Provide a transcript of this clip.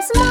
So.